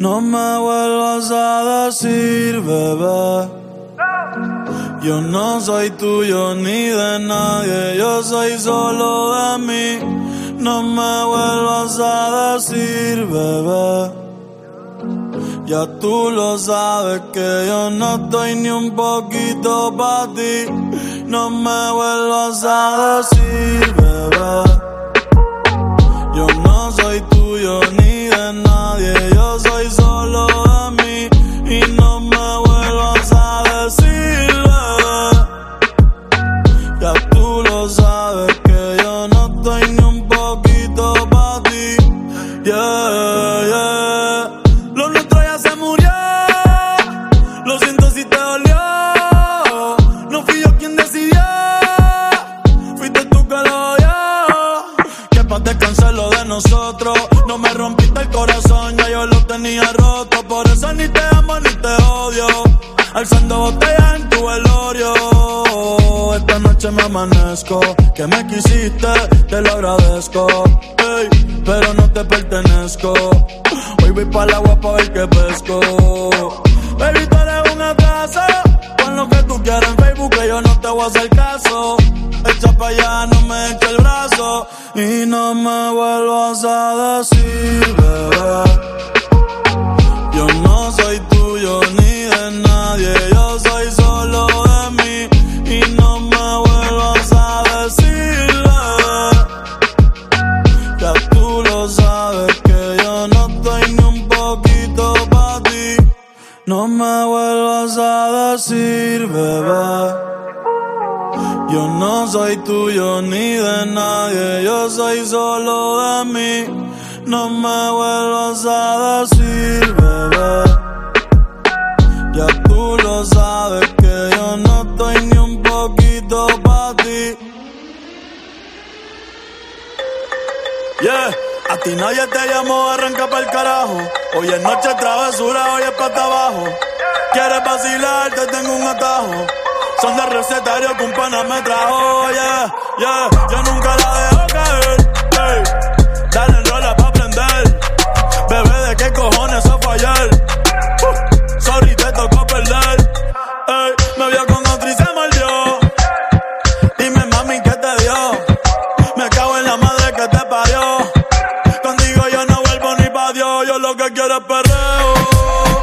No me vuelvas a decir, bebé. Yo no soy tuyo ni de nadie, yo soy solo de mí. No me vuelvas a decir, bebé. Ya tú lo sabes que yo no estoy ni un poquito para ti. No me vuelvas a decir, bebé. Estoy ni un poquito para ti. Yeah, yeah. Lo nuestro ya se murió. Lo siento si te dolió. No fui yo quien decidió. Fuiste tú que lo odió. Que pa' descansar lo de nosotros. No me rompiste el corazón, ya yo lo tenía roto. Por eso ni te amo ni te odio. Alzando botellas en tu velorio. Noche me amanezco. Que me quisiste, te lo agradezco. Pero no te pertenezco. Hoy voy para el agua pa' ver que pesco. Baby, tú eres un atraso. Pon lo que tú quieras en Facebook, que yo no te voy a hacer caso. Echa pa' allá, no me eche el brazo. Y no me vuelvas a decir, bebé. Me vuelvas a decir, bebé. Yo no soy tuyo ni de nadie, yo soy solo de mí. No me vuelvas a decir, bebé. Ya tú lo sabes que yo no estoy ni un poquito para ti. Yeah, a ti nadie te llamó, arranca para el carajo. Hoy es noche travesura, hoy es pata abajo. Quieres vacilar, te tengo un atajo. Son de recetario que un pana me trajo, yeah, yeah. Yo nunca la dejo perreo.